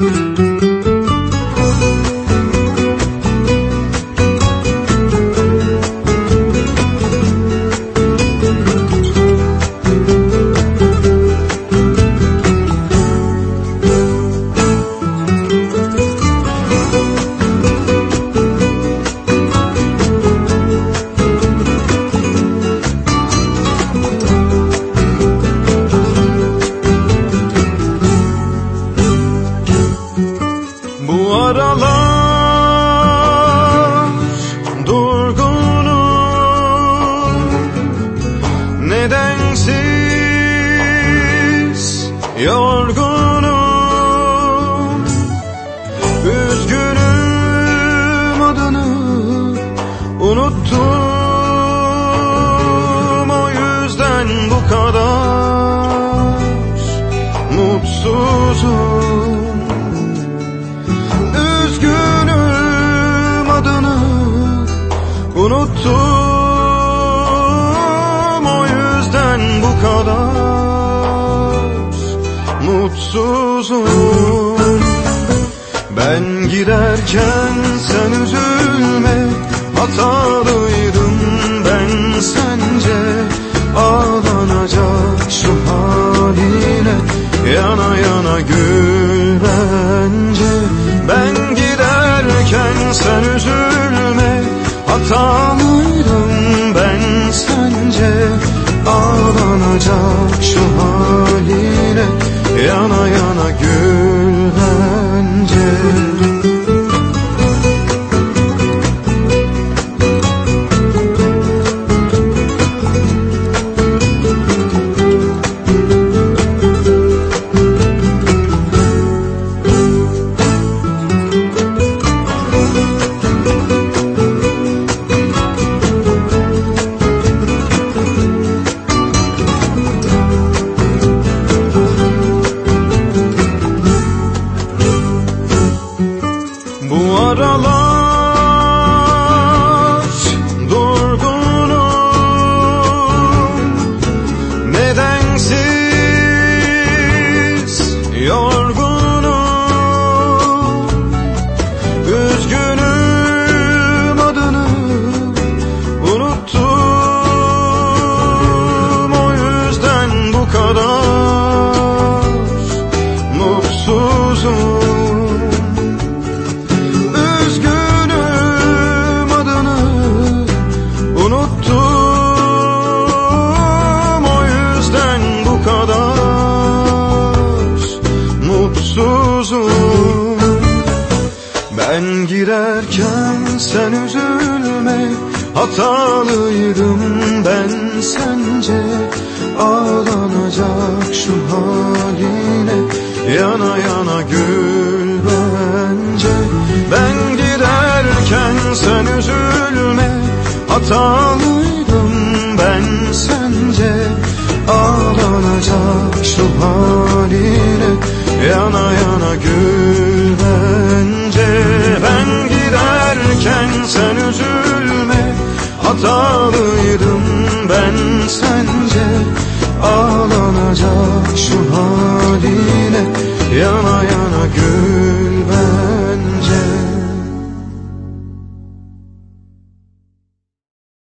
Bu yorgunum Üzgünüm adını unuttum. O yüzden bu kadar mutsuzum. Üzgünüm adını unuttum. O yüzden bu kadar mutsuzum. Ben giderken sen üzülme Bu aralar durgunum. Nedensiz yorgunum. Üzgünüm Ben girerken sen üzülme Hatalıydım ben sence. Ağlanacak şu haline Yana yana gül Hatalıydım